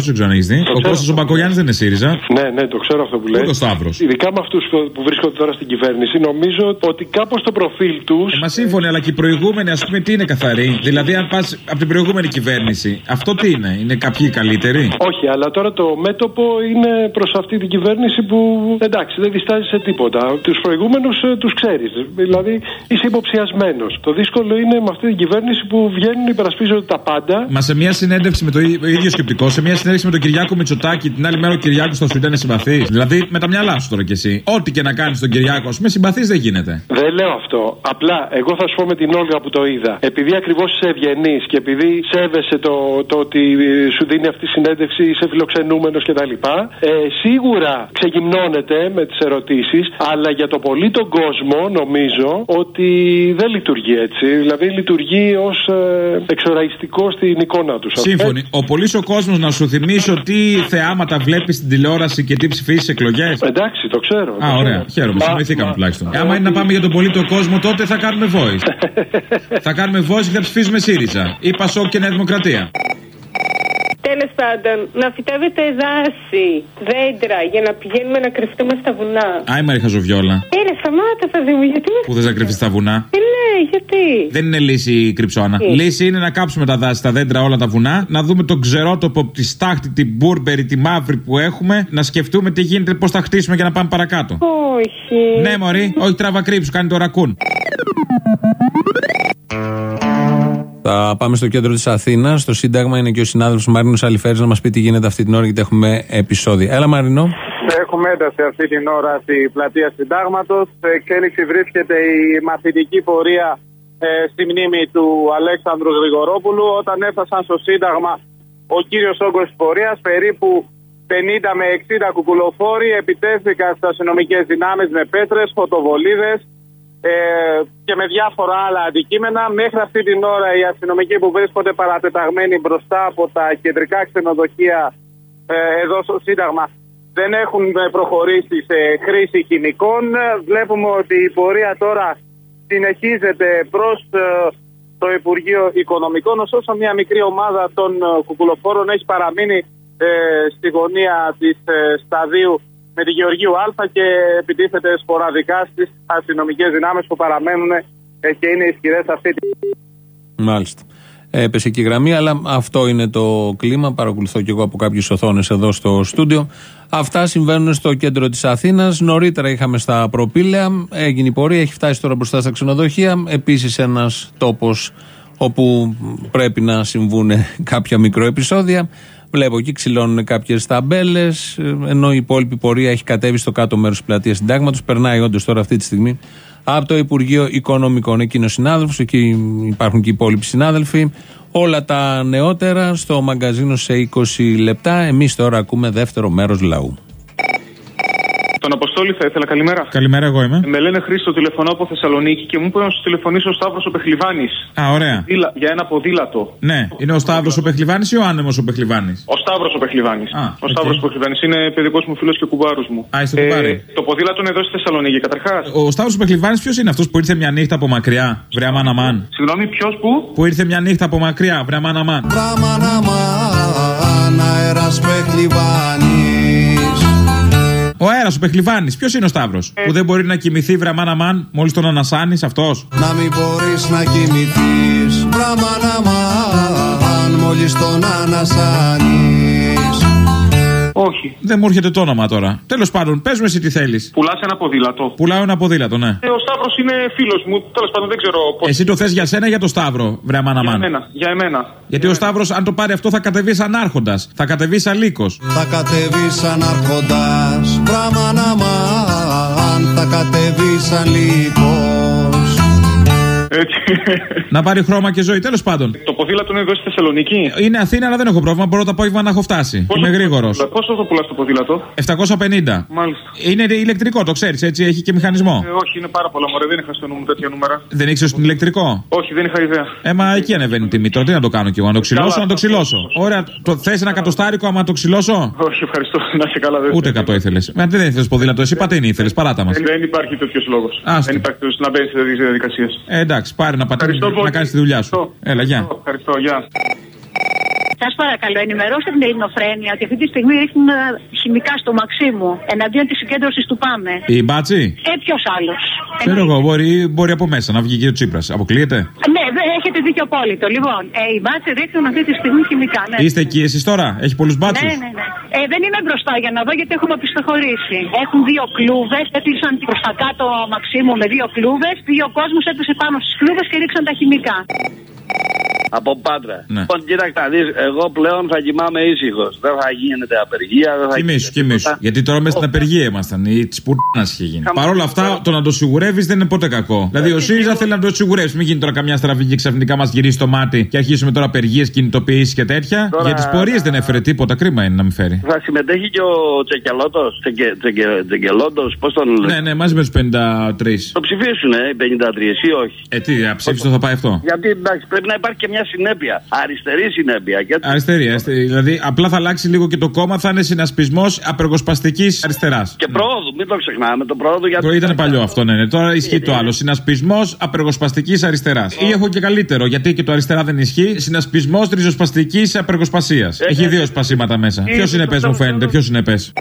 [SPEAKER 10] Σιριζέου, δεν ξέρω αν έχεις δει. Ο
[SPEAKER 17] ξέρω.
[SPEAKER 10] Κώστας ο Μπακογιάννης δεν είναι ΣΥΡΙΖΑ.
[SPEAKER 17] Ναι, ναι, το ξέρω αυτό που λέει.
[SPEAKER 10] Ούτε ο Σταύρος.
[SPEAKER 17] Ειδικά με αυτούς που βρίσκονται τώρα στην κυβέρνηση, νομίζω ότι κάπως το προφίλ του.
[SPEAKER 10] Ε, μα σύμφωνοι, αλλά και οι προηγούμενοι, ας πούμε, τι είναι καθαροί; Δηλαδή, αν πας από την προηγούμενη κυβέρνηση, αυτό τι είναι, είναι κάποιοι καλύτεροι;
[SPEAKER 17] Όχι, αλλά τώρα το μέτωπο είναι προς αυτή την κυβέρνηση που εντάξει δεν διστάζει σε τίποτα. Τους προηγούμενους τους ξέρεις. Δηλαδή είσαι υποψιασμένος. Το δύσκολο είναι με αυτή την κυβέρνηση που βγαίνουν, υπερασπίζονται τα πάντα.
[SPEAKER 10] Μα σε μια συνέντευξη με το ί- ίδιο σκεπτικό, σε μια συνέντευξη με τον Κυριάκο Μητσοτάκη, την άλλη μέρα ο Κυριάκος θα σου ήταν συμπαθή. Δηλαδή, με τα μυαλά σου τώρα κι εσύ. Ό,τι και να κάνεις τον Κυριάκο, ας πούμε, συμπαθής δεν γίνεται.
[SPEAKER 17] Δεν λέω αυτό. Απλά εγώ θα σου πω με την Όλγα που το είδα. Επειδή ακριβώς είσαι ευγενής και επειδή σέβεσαι το, το ότι ε, σου δίνει αυτή η συνέντευξη, είσαι φιλοξενούμενος κτλ. Ε, σίγουρα ξεγυμνώνεται με τις ερωτήσεις, αλλά για το πολύ τον κόσμο νομίζω ότι δεν λειτουργεί έτσι. Δηλαδή λειτουργεί ως ε, εξοραϊστικό στην εικόνα τους.
[SPEAKER 10] Σύμφωνοι. Ο πολύς ο κόσμος να σου θυμίσω τι θεάματα βλέπεις στην τηλεόραση και τι ψηφίσεις εκκλογέ.
[SPEAKER 17] Εντάξει, το ξέρω.
[SPEAKER 10] Α,
[SPEAKER 17] το
[SPEAKER 10] ωραία.
[SPEAKER 17] ξέρω.
[SPEAKER 10] Χαίρομαι.
[SPEAKER 17] Μα-
[SPEAKER 10] Συνοηθήκαμε
[SPEAKER 17] μα-
[SPEAKER 10] τουλάχιστον. Ε, άμα είναι να πάμε για τον πολίτο κόσμο, τότε θα κάνουμε voice. θα κάνουμε voice και θα ψηφίζουμε ΣΥΡΙΖΑ. Ή Πασόκ και Νέα Δημοκρατία.
[SPEAKER 18] Τέλος πάντων, να φυτεύετε δάση, δέντρα για να πηγαίνουμε να κρυφτούμε στα βουνά.
[SPEAKER 10] Άι Μαρή Χαζοβιόλα.
[SPEAKER 18] Έλα, σταμάτα, παιδί μου, γιατί με.
[SPEAKER 10] Που θες να κρυφτείς στα βουνά;
[SPEAKER 18] Ε, ναι, γιατί;
[SPEAKER 10] Δεν είναι λύση η κρυψώνα.
[SPEAKER 18] Τι;
[SPEAKER 10] Λύση είναι να κάψουμε τα δάση, τα δέντρα, όλα τα βουνά, να δούμε τον ξερότοπο, τη στάχτη, την μπούρμπερη, τη μαύρη που έχουμε, να σκεφτούμε τι γίνεται, πώς θα χτίσουμε για να πάμε παρακάτω.
[SPEAKER 18] Όχι.
[SPEAKER 10] Ναι, Μωρή, όχι τράβα κρύψου, κάνει το ρακούν.
[SPEAKER 3] Θα πάμε στο κέντρο της Αθήνας. Στο Σύνταγμα είναι και ο συνάδελφος Μαρίνος Αλιφέρης να μας πει τι γίνεται αυτή την ώρα, γιατί έχουμε επεισόδια. Έλα, Μαρίνο.
[SPEAKER 19] Έχουμε ένταση αυτή την ώρα στη πλατεία Συντάγματος. Σε εξέλιξη βρίσκεται η μαθητική πορεία ε, στη μνήμη του Αλέξανδρου Γρηγορόπουλου. Όταν έφτασαν στο Σύνταγμα, ο κύριος όγκος της πορείας, περίπου 50 με 60 κουκουλοφόροι επιτέθηκαν στις αστυνομικές δυνάμεις με πέτρες, φωτοβολίδες ε, και με διάφορα άλλα αντικείμενα. Μέχρι αυτή την ώρα οι αστυνομικοί που βρίσκονται παρατεταγμένοι μπροστά από τα κεντρικά ξενοδοχεία ε, εδώ στο Σύνταγμα δεν έχουν προχωρήσει σε χρήση χημικών. Βλέπουμε ότι η πορεία τώρα συνεχίζεται προς ε, το Υπουργείο Οικονομικών. Ωστόσο μια μικρή ομάδα των ε, κουκουλοφόρων έχει παραμείνει ε, στη γωνία της ε, σταδίου με τη Γεωργίου Α και επιτίθεται σποραδικά στις αστυνομικές δυνάμεις που παραμένουν ε, και είναι ισχυρές αυτή τη
[SPEAKER 3] Μάλιστα. Έπεσε και η γραμμή, αλλά αυτό είναι το κλίμα. Παρακολουθώ και εγώ από κάποιες οθόνες εδώ στο στούντιο. Αυτά συμβαίνουν στο κέντρο της Αθήνας. Νωρίτερα είχαμε στα προπήλαια. Έγινε η πορεία, έχει φτάσει τώρα μπροστά στα ξενοδοχεία. Επίσης ένας τόπος όπου πρέπει να συμβούν κάποια μικροεπισόδια. Βλέπω εκεί ξυλώνουν κάποιες ταμπέλες, ενώ η υπόλοιπη πορεία έχει κατέβει στο κάτω μέρος της πλατείας Συντάγματος. Περνάει όντως τώρα αυτή τη στιγμή από το Υπουργείο Οικονομικών. Εκείνο συνάδελφος, εκεί υπάρχουν και οι υπόλοιποι συνάδελφοι. Όλα τα νεότερα στο μαγκαζίνο σε 20 λεπτά. Εμείς τώρα ακούμε δεύτερο μέρος λαού.
[SPEAKER 20] Τον Αποστόλη θα ήθελα, καλημέρα.
[SPEAKER 10] Καλημέρα, εγώ είμαι.
[SPEAKER 20] Με λένε Χρήστο, τηλεφωνώ από Θεσσαλονίκη και μου είπε να σου τηλεφωνήσω ο Σταύρος ο Πεχλιβάνης.
[SPEAKER 10] Α, ωραία.
[SPEAKER 20] Για ένα ποδήλατο.
[SPEAKER 10] Ναι, είναι ο Σταύρος ο Πεχλιβάνης ή ο άνεμος ο Πεχλιβάνης;
[SPEAKER 20] Ο Σταύρος ο Πεχλιβάνης. Ο Σταύρος ο Πεχλιβάνης είναι παιδικός μου φίλος και κουμπάρος μου.
[SPEAKER 10] Α, είστε κουμπάρι.
[SPEAKER 20] το ποδήλατο είναι εδώ στη Θεσσαλονίκη, καταρχάς.
[SPEAKER 10] Ο Σταύρος ο Πεχλιβάνης ποιος είναι αυτός που ήρθε μια νύχτα από μακριά, βρε αμάν αμάν;
[SPEAKER 20] Συγγνώμη, ποιος που.
[SPEAKER 10] Που ήρθε μια νύχτα από μακριά, βρε αμάν αμάν;
[SPEAKER 12] Αμάν αμάν αέρας Πεχλιβάνης
[SPEAKER 10] Ο αέρας ο Πεχλιβάνης, ποιος είναι ο Σταύρος. Που δεν μπορεί να κοιμηθεί βρε αμάν αμάν μόλις τον ανασάνεις αυτός;
[SPEAKER 12] Να μην μπορείς να κοιμηθείς Αμάν αμάν μόλις τον ανασάνεις
[SPEAKER 20] Όχι.
[SPEAKER 10] Δεν μου έρχεται το όνομα τώρα. Τέλος πάντων, πες μου εσύ τι θέλεις.
[SPEAKER 20] Πουλάς ένα ποδήλατο.
[SPEAKER 10] Πουλάω ένα ποδήλατο, ναι.
[SPEAKER 20] Ε, ο Σταύρος είναι φίλος μου. Τέλος πάντων δεν ξέρω πώ.
[SPEAKER 10] Εσύ το θες για σένα ή για το Σταύρο, βρε αμάν
[SPEAKER 20] Για
[SPEAKER 10] αμάν.
[SPEAKER 20] εμένα. Για εμένα.
[SPEAKER 10] Γιατί ο Σταύρος, αν το πάρει αυτό, θα κατεβείς σαν άρχοντα. Θα κατεβείς σαν λύκο.
[SPEAKER 12] Θα κατεβείς σαν αρχοντάς Αμάν αμάν θα κατεβείς σαν λύκος
[SPEAKER 20] Έτσι.
[SPEAKER 10] να πάρει χρώμα και ζωή, τέλος πάντων.
[SPEAKER 20] Το ποδήλατο είναι εδώ στη Θεσσαλονίκη.
[SPEAKER 10] Είναι Αθήνα, αλλά δεν έχω πρόβλημα. Μπορώ το απόγευμα να έχω φτάσει. Είμαι γρήγορος.
[SPEAKER 20] Πόσο το πουλάς το ποδήλατο;
[SPEAKER 10] 750.
[SPEAKER 20] Μάλιστα.
[SPEAKER 10] Είναι ηλεκτρικό, το ξέρεις, έτσι, έχει και μηχανισμό.
[SPEAKER 20] Ε, όχι, είναι πάρα πολλά μωρέ. Δεν είχα στο νου μου τέτοια νούμερα.
[SPEAKER 10] Δεν ήξερες τον ηλεκτρικό;
[SPEAKER 20] Όχι, δεν είχα ιδέα.
[SPEAKER 10] Ε, μα εκεί ανεβαίνει η τιμή. Τώρα τι να το κάνω κι εγώ, να το ξυλώσω,
[SPEAKER 20] Καλά,
[SPEAKER 10] να το ξυλώσω. Ωραία, το, θες ένα κατοστάρικο άμα το ξυλώσω;
[SPEAKER 20] Όχι, ευχαριστώ. Να σε καλά, δεν
[SPEAKER 10] Ούτε 100 ήθελες. Μα δεν ήθελες ποδήλατο, εσύ πατίνι ήθελες, παράτα μας.
[SPEAKER 20] Δεν, δεν υπάρχει τέτοιος λόγος.
[SPEAKER 10] Άστο.
[SPEAKER 20] Δεν υπάρχει τέτοιος να μπαίνεις σε τέτοιε διαδικασίες.
[SPEAKER 10] Ε, εντάξει, πάρε να πατήσει
[SPEAKER 20] Ευχαριστώ
[SPEAKER 10] να
[SPEAKER 20] πολύ.
[SPEAKER 10] κάνεις τη δουλειά σου. Έλα, γεια.
[SPEAKER 20] Ευχαριστώ, γεια.
[SPEAKER 21] Σας παρακαλώ, ενημερώστε την Ελληνοφρένεια ότι αυτή τη στιγμή ρίχνουν ε, χημικά στο Μαξίμου εναντίον της συγκέντρωσης του Πάμε.
[SPEAKER 10] Η μπάτσι;
[SPEAKER 21] Ε, ποιος άλλος;
[SPEAKER 10] Ξέρω εγώ, μπορεί, μπορεί από μέσα να βγει και ο Τσίπρας. Αποκλείεται;
[SPEAKER 21] Ναι, δε- έχετε δίκιο απόλυτο. Λοιπόν, ε, οι μπάτσες ρίχνουν αυτή τη στιγμή χημικά. Ναι.
[SPEAKER 10] Είστε εκεί εσείς τώρα, έχει πολλούς μπάτσους;
[SPEAKER 21] Ναι, ναι, ναι. Ε, δεν είμαι μπροστά για να δω γιατί έχουμε οπισθοχωρήσει. Έχουν δύο κλούβες, έκλεισαν προς τα κάτω Μαξίμου με δύο κλούβες. Πήγε ο κόσμος, έπεσε πάνω στις κλούβες και ρίξαν τα χημικά.
[SPEAKER 22] Από Πάτρα.
[SPEAKER 10] Ναι.
[SPEAKER 22] Λοιπόν, κοίταξε να δεις, εγώ πλέον θα κοιμάμαι ήσυχος. Δεν θα γίνεται απεργία, δεν θα
[SPEAKER 10] Κοιμήσου, κοιμήσου. Γιατί τώρα μέσα στην απεργία ήμασταν. Η της πουρνάς είχε γίνει. Παρ' όλα αυτά, το να το σιγουρεύεις δεν είναι ποτέ κακό. Δηλαδή, ο ΣΥΡΙΖΑ θέλει να το σιγουρεύσει. Μην γίνει τώρα καμιά στραφή και ξαφνικά μας γυρίσει το μάτι και αρχίσουμε τώρα απεργίες, κινητοποιήσεις και τέτοια.
[SPEAKER 22] Τώρα-
[SPEAKER 10] Για τις πορείες δεν έφερε τίποτα. Κρίμα είναι να μην φέρει.
[SPEAKER 22] Θα συμμετέχει και ο Τσεκελότο. Τσεκελότο, πώς τον λένε;
[SPEAKER 10] Ναι, ναι, μαζί με τους 53.
[SPEAKER 22] Το ψηφίσουν, ε, οι 53, ή όχι;
[SPEAKER 10] Ε, τι, αψήφιστο θα πάει αυτό.
[SPEAKER 22] Γιατί εντάξει, πρέπει να υπάρχει και μια συνέπεια. Αριστερή συνέπεια. Γιατί...
[SPEAKER 10] Αριστερή, αριστερή. Δηλαδή, απλά θα αλλάξει λίγο και το κόμμα, θα είναι συνασπισμός απεργοσπαστικής αριστεράς.
[SPEAKER 22] Και πρόοδου, μην το ξεχνάμε. Το πρόοδο γιατί.
[SPEAKER 10] Ήταν παλιό αυτό, ναι, ναι. Τώρα ισχύει το άλλο. Συνασπισμός απεργοσπαστικής αριστεράς. Ή έχω και καλύτερο, γιατί και το αριστερά δεν ισχύει. Συνασπισμός ριζοσπαστικής απεργοσπασίας. Έχει δύο σπασίματα μέσα. Ποιος είναι πες, μου φαίνεται, ποιος είναι πες.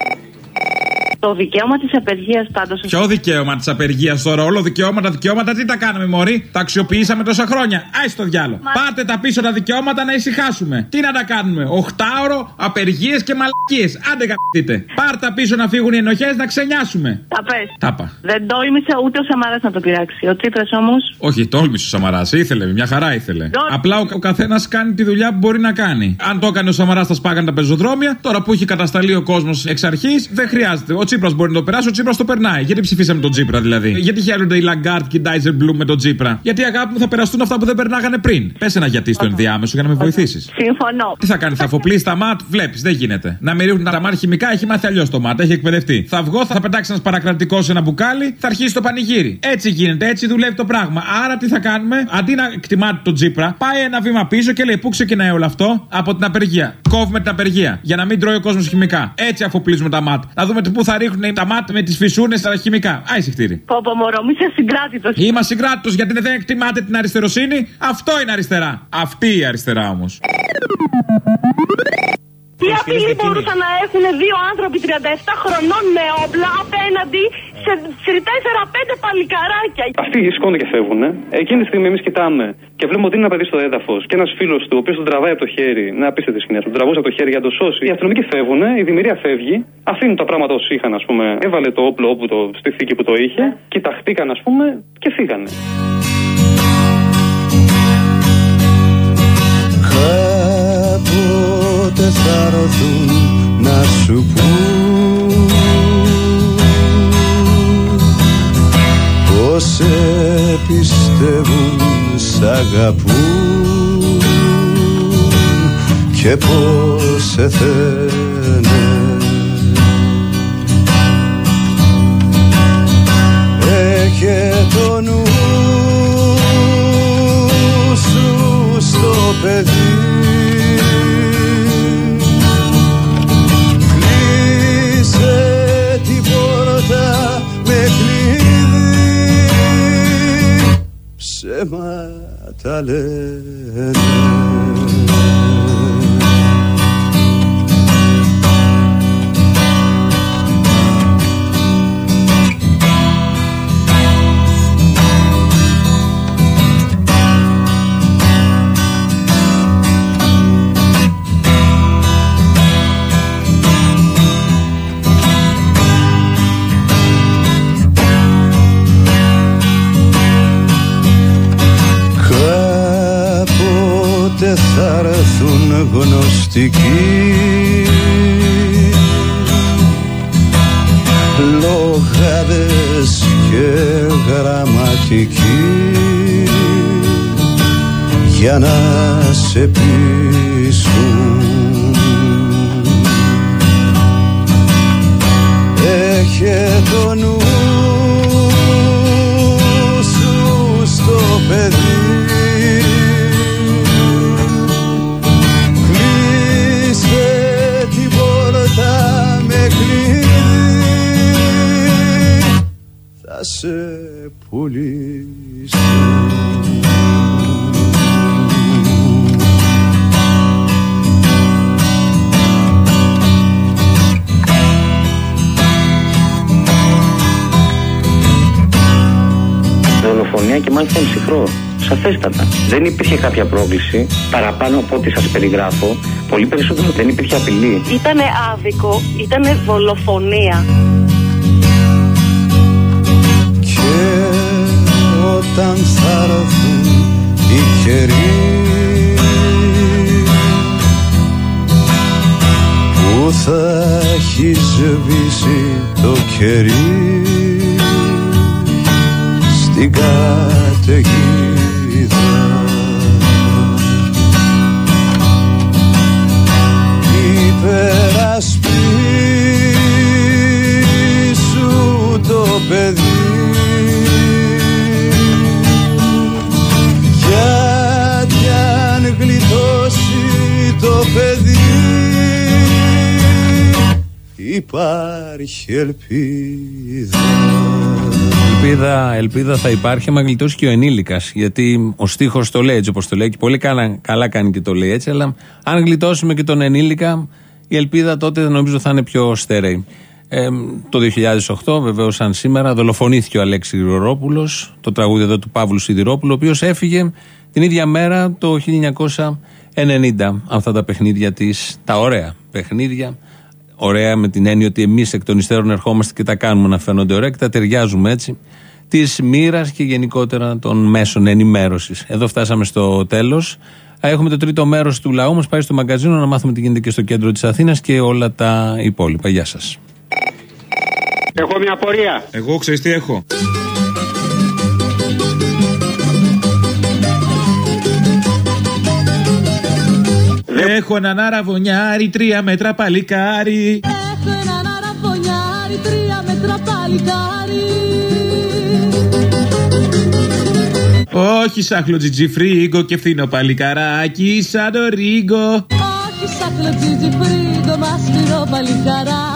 [SPEAKER 21] Το δικαίωμα της απεργίας πάντως.
[SPEAKER 10] Ποιο δικαίωμα της απεργίας τώρα, όλο δικαιώματα, δικαιώματα, τι τα κάναμε, Μωρή; Τα αξιοποιήσαμε τόσα χρόνια. Άι στο διάολο.
[SPEAKER 21] Μα-
[SPEAKER 10] Πάρτε τα πίσω τα δικαιώματα να ησυχάσουμε. Τι να τα κάνουμε, Οχτάωρο, απεργίες και μαλακίες. Άντε γαμηθείτε. Πάρ τα πίσω να φύγουν οι ενοχές να ξεγνοιάσουμε.
[SPEAKER 21] Τα πες.
[SPEAKER 10] Τα 'πα.
[SPEAKER 21] Δεν τόλμησε ούτε ο Σαμαράς να το πειράξει. Ο Τσίπρας όμως.
[SPEAKER 10] Όχι, τόλμησε ο Σαμαράς. Ήθελε, μια χαρά ήθελε.
[SPEAKER 21] Τώρα-
[SPEAKER 10] Απλά ο, ο καθένας κάνει τη δουλειά που μπορεί να κάνει. Αν το έκανε ο Σαμαράς, θα σπάγανε τα πεζοδρόμια. Τώρα που έχει κατασταλεί ο κόσμος εξ αρχής, δεν χρειάζεται. Ο Τσίπρας μπορεί να το περάσει, ο Τσίπρας το περνάει. Γιατί ψηφίσαμε τον Τσίπρα δηλαδή; Γιατί χαίρονται οι Λαγκάρτ και οι Ντάισελμπλουμ με τον Τσίπρα; Γιατί αγάπη μου θα περαστούν αυτά που δεν περνάγανε πριν. Πες ένα γιατί στο ενδιάμεσο για να με βοηθήσεις.
[SPEAKER 21] Συμφωνώ.
[SPEAKER 10] Τι θα κάνει, θα αφοπλίσει τα ματ, βλέπεις, δεν γίνεται. Να με ρίχνουν τα μάτ χημικά, έχει μάθει αλλιώς το ματ, έχει εκπαιδευτεί. Θα βγω, θα πετάξει ένας παρακρατικός σε ένα μπουκάλι, θα αρχίσει το πανηγύρι. Έτσι γίνεται, έτσι δουλεύει το πράγμα. Άρα τι θα κάνουμε, αντί να εκτιμάτε τον Τζίπρα, πάει ένα βήμα πίσω και λέει πού ξεκινάει όλο αυτό; Από την απεργία. Κόβουμε την απεργία για να μην τρώει ο κόσμος χημικά. Έτσι αφοπλίζουμε τα ματ. Να δούμε πού θα ρίχνουν τα ματ με τις φυσούνες στα χημικά. Άι συχτήρι.
[SPEAKER 21] Πω πω μωρό, μη είσαι συγκράτητος.
[SPEAKER 10] Είμαι συγκράτητος γιατί δεν εκτιμάτε την αριστεροσύνη. Αυτό είναι αριστερά. Αυτή η αριστερά όμως.
[SPEAKER 16] Τι απειλή μπορούσαν να έχουν δύο άνθρωποι 37 χρονών με όπλα απέναντι σε, σε 4-5 παλικαράκια.
[SPEAKER 20] Αυτοί σηκώνουν και φεύγουν. Εκείνη τη στιγμή εμείς κοιτάμε και βλέπουμε ότι είναι ένα παιδί στο έδαφος και ένας φίλος του, ο οποίος τον τραβάει από το χέρι. Να απίστευτη σκηνή, τον τραβούσε από το χέρι για να το σώσει. Οι αστυνομικοί φεύγουν, η δημιουργία φεύγει, αφήνουν τα πράγματα όσοι είχαν, ας πούμε. Έβαλε το όπλο όπου το, στη θήκη που το είχε, κοιταχτήκαν, ας πούμε, και φύγανε.
[SPEAKER 12] Κάποτε θα έρθουν να σου πούν Πως σε πιστεύουν, σ' αγαπούν Και πως σε θένε Έχε το νου σου στο παιδί Ψέματα λένε έρθουν γνωστικοί Λογάδες και γραμματικοί Για να σε πείσουν. Έχε το νου
[SPEAKER 23] Δολοφονία και μάλιστα ψυχρό. Σαφέστατα. Δεν υπήρχε κάποια πρόκληση παραπάνω από ό,τι σας περιγράφω. Πολύ περισσότερο δεν υπήρχε απειλή.
[SPEAKER 16] Ήτανε άδικο, ήτανε δολοφονία.
[SPEAKER 12] Και όταν θα έρθουν οι καιροί που θα έχει σβήσει το κερί στην καταιγίδα. Υπερασπίσου το παιδί. Γιατί αν γλιτώσει το παιδί υπάρχει ελπίδα
[SPEAKER 3] Ελπίδα, ελπίδα θα υπάρχει, άμα γλιτώσει και ο ενήλικας. Γιατί ο στίχος το λέει έτσι όπως το λέει και πολύ καλά, καλά κάνει και το λέει έτσι. Αλλά αν γλιτώσουμε και τον ενήλικα, η ελπίδα τότε νομίζω θα είναι πιο στέρεη. Ε, το 2008, βεβαίως, σαν σήμερα, δολοφονήθηκε ο Αλέξης Γρηγορόπουλος, το τραγούδι εδώ του Παύλου Σιδηρόπουλου, ο οποίος έφυγε την ίδια μέρα το 1990. Αυτά τα παιχνίδια της, τα ωραία παιχνίδια. Ωραία με την έννοια ότι εμείς εκ των υστέρων ερχόμαστε και τα κάνουμε να φαίνονται ωραία και τα ταιριάζουμε έτσι. Της μοίρας και γενικότερα των μέσων ενημέρωσης. Εδώ φτάσαμε στο τέλος. Έχουμε το τρίτο μέρος του λαού μας. Πάει στο μαγκαζίνο να μάθουμε τι γίνεται και στο κέντρο της Αθήνας και όλα τα υπόλοιπα. Γεια σας.
[SPEAKER 15] Έχω μια πορεία.
[SPEAKER 10] Εγώ ξέρεις τι έχω; Έχω έναν αραβωνιάρι, τρία μέτρα παλικάρι.
[SPEAKER 24] Έχω έναν αραβωνιάρι, τρία μέτρα παλικάρι.
[SPEAKER 10] Όχι σάχλο τζιτζιφρίγκο και φθήνο παλικαράκι σαν το ρίγκο.
[SPEAKER 24] Όχι σαν κλωτσίτζι φρίγκο, μας φυρώ παλικαράκι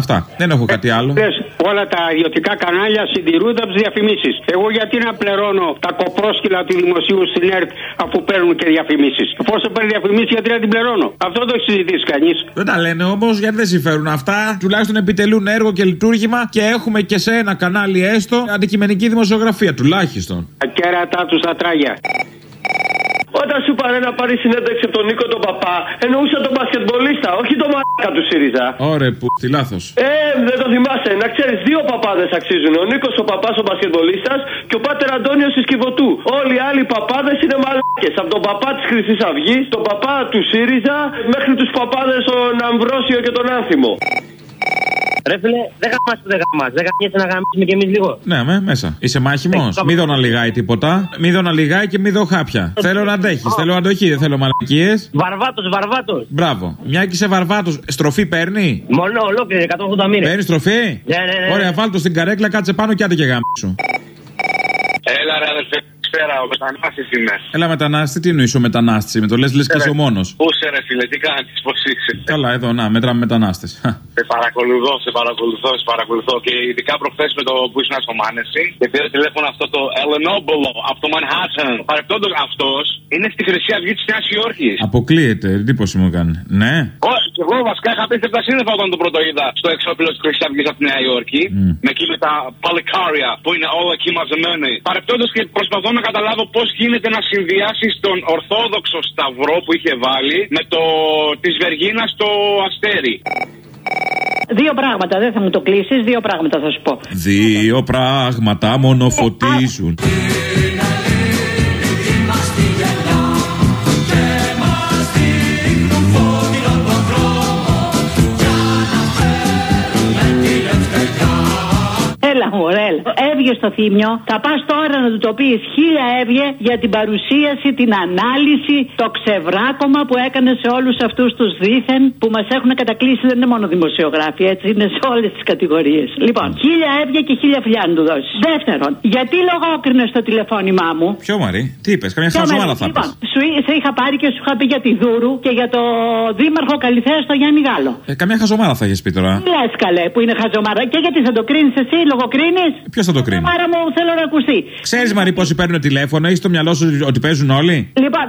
[SPEAKER 10] Αυτά. Δεν έχω κάτι άλλο.
[SPEAKER 15] Λες, όλα τα ιδιωτικά κανάλια συντηρούνται από τις διαφημίσεις. Εγώ γιατί να πληρώνω τα κοπρόσκυλα του δημοσίου στην ΕΡΤ αφού παίρνουν και διαφημίσεις; Εφόσον παίρνει διαφημίσεις, γιατί να την πληρώνω; Αυτό δεν το έχει συζητήσει κανείς.
[SPEAKER 10] Δεν τα λένε όμως γιατί δεν συμφέρουν αυτά. Τουλάχιστον επιτελούν έργο και λειτουργήμα και έχουμε και σε ένα κανάλι έστω αντικειμενική δημοσιογραφία. Τουλάχιστον.
[SPEAKER 15] Τα κέρατα τους στα τράγια.
[SPEAKER 25] Όταν σου πάρε να πάρεις συνέντευξη από τον Νίκο τον Παπά, εννοούσα τον μπασκετμπολίστα, όχι τον μαλάκα του ΣΥΡΙΖΑ.
[SPEAKER 10] Ωραία, που τι λάθος.
[SPEAKER 25] Ε, δεν το θυμάσαι. Να ξέρεις, δύο παπάδες αξίζουν. Ο Νίκος ο παπάς ο μπασκετμπολίστας και ο πάτερ Αντώνιος της Κιβωτού. Όλοι οι άλλοι παπάδες είναι μαλάκες. Από τον παπά της Χρυσής Αυγής, τον παπά του ΣΥΡΙΖΑ, μέχρι τους παπάδες τον Αμβρόσιο και τον Άνθιμο.
[SPEAKER 23] Ρε φίλε, δεν γαμάς που δεν γαμάς. Δεν γαμιέσαι να γαμίσουμε κι εμείς λίγο.
[SPEAKER 10] Ναι, με, μέσα. Είσαι μάχημος.
[SPEAKER 23] Ε,
[SPEAKER 10] Μη δω να λιγάει τίποτα. Μη δω να λιγάει και μη δω χάπια. Θέλω να αντέχεις. Θέλω αντοχή, δεν θέλω μαλακίες.
[SPEAKER 23] Βαρβάτος, βαρβάτος.
[SPEAKER 10] Μπράβο. Μια και είσαι βαρβάτος. Στροφή παίρνει.
[SPEAKER 23] Μόνο ολόκληρη 180 μοίρες.
[SPEAKER 10] Παίρνεις στροφή;
[SPEAKER 23] Ναι, ναι, ναι.
[SPEAKER 10] Ωραία, βάλτο στην καρέκλα, κάτσε πάνω και άντε και γάμισου.
[SPEAKER 26] Έλα ρε αδερφέ, ξέρα, ο μετανάστης είμαι.
[SPEAKER 10] Έλα μετανάστη, τι εννοείς ο μετανάστης, με το λες λες και είσαι ο μόνος.
[SPEAKER 26] Πού είσαι ρε φίλε, τι κάνεις, πώς είσαι;
[SPEAKER 10] Καλά, εδώ να, μέτραμε μετανάστες.
[SPEAKER 26] Σε παρακολουθώ, σε παρακολουθώ, σε παρακολουθώ. Και ειδικά προχθές με το που ήσουν στο Μάνεση και πήρε τηλέφωνο αυτό το Ελενόμπολο από το Μανχάτσεν. Παρεπτόντως αυτός είναι στη Χρυσή Αυγή της Νέας Υόρκης.
[SPEAKER 10] Αποκλείεται, εντύπωση μου κάνει. Ναι.
[SPEAKER 26] Όχι, και εγώ βασικά είχα πει τα σύννεφα όταν το πρώτο είδα στο εξώπηλο της Χρυσής Αυγής από τη Νέα Υόρκη. Με εκεί με τα παλικάρια που είναι όλα εκεί μαζεμένοι. Παρεπτόντως και προσπαθώ να καταλάβω πώς γίνεται να συνδυάσεις τον Ορθόδοξο Σταυρό που είχε βάλει με το της Βεργίνας στο αστέρι.
[SPEAKER 21] Δύο πράγματα, δεν θα μου το κλείσεις. Δύο πράγματα θα σου πω.
[SPEAKER 10] Δύο πράγματα μόνο φωτίζουν.
[SPEAKER 21] Έλα, μωρέ, έλα. Έβγε στο θύμιο. Θα πας τώρα να του το πεις χίλια έβγε για την παρουσίαση, την ανάλυση, το ξεβράκωμα που έκανε σε όλους αυτούς τους δίθεν που μας έχουν κατακλείσει. Δεν είναι μόνο δημοσιογράφοι, έτσι είναι σε όλες τις κατηγορίες. Λοιπόν, χίλια έβγε και χίλια φιλιά να του δώσεις. Δεύτερον, γιατί λογόκρινες στο τηλεφώνημά μου;
[SPEAKER 10] Ποιο Μαρή, τι είπες, καμιά
[SPEAKER 21] Ποιο
[SPEAKER 10] χαζομάρα
[SPEAKER 21] μέρος,
[SPEAKER 10] θα
[SPEAKER 21] λοιπόν,
[SPEAKER 10] πεις.
[SPEAKER 21] σου εί- σε είχα πάρει και σου είχα πει για τη Δούρου και για το δήμαρχο Καλυθέας στο Γιάννη Γάλλο.
[SPEAKER 10] Ε, καμιά χαζομάρα θα έχει πει τώρα.
[SPEAKER 21] Τι λες καλέ που είναι χαζομάρα; Και γιατί θα το κρίνεις εσύ, λογοκρίνει.
[SPEAKER 10] Ποιος θα το κρίνει;
[SPEAKER 21] Άρα μου θέλω να ακουστεί.
[SPEAKER 10] Ξέρεις Μαρή πόσοι παίρνουν τηλέφωνο, έχει στο μυαλό σου ότι παίζουν όλοι;
[SPEAKER 21] Λοιπόν,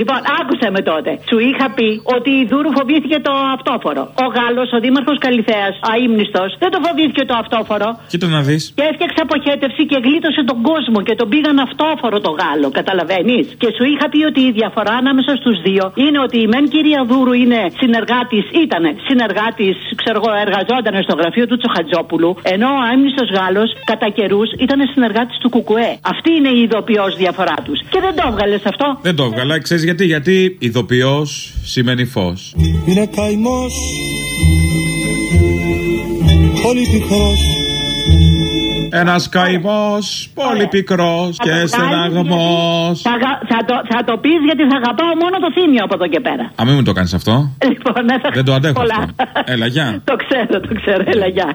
[SPEAKER 21] λοιπόν, άκουσε με τότε. Σου είχα πει ότι η Δούρου φοβήθηκε το αυτόφορο. Ο Γάλλος, ο δήμαρχος Καλυθέας, αίμνηστο, δεν το φοβήθηκε το αυτόφορο.
[SPEAKER 10] Κοίτα να δεις.
[SPEAKER 21] Και έφτιαξε αποχέτευση και γλίτωσε τον κόσμο και τον πήγαν αυτόφορο το Γάλλο. Καταλαβαίνεις; Και σου είχα πει ότι η διαφορά ανάμεσα στους δύο είναι ότι η μεν κυρία Δούρου είναι συνεργάτης, ήταν συνεργάτης, ξέρω εγώ, εργαζόταν στο γραφείο του Τσοχατζόπουλου, ενώ ο άμνηστο Γάλλος κατά καιρούς ήταν συνεργάτης του Κουκουέ. Αυτή είναι η ειδοποιώς διαφορά τους. Και δεν το έβγαλες αυτό.
[SPEAKER 10] Δεν το έβγαλα, ξέρεις γιατί; Γιατί ειδοποιό σημαίνει φως.
[SPEAKER 12] Είναι καημός Πολύ πικρός
[SPEAKER 10] Ένας καημός, πολύ πικρός
[SPEAKER 21] Θα
[SPEAKER 10] και
[SPEAKER 21] το
[SPEAKER 10] στεναγμός.
[SPEAKER 21] κάνεις γιατί Θα, γα- θα το, θα το πεις γιατί θα αγαπάω μόνο το θύμιο από εδώ και πέρα.
[SPEAKER 10] Α, μην μου το κάνεις αυτό.
[SPEAKER 21] Λοιπόν, ναι, θα
[SPEAKER 10] Δεν το αντέχω
[SPEAKER 21] πολλά.
[SPEAKER 10] αυτό. Έλα, γεια.
[SPEAKER 21] το ξέρω, το ξέρω. Έλα, γεια.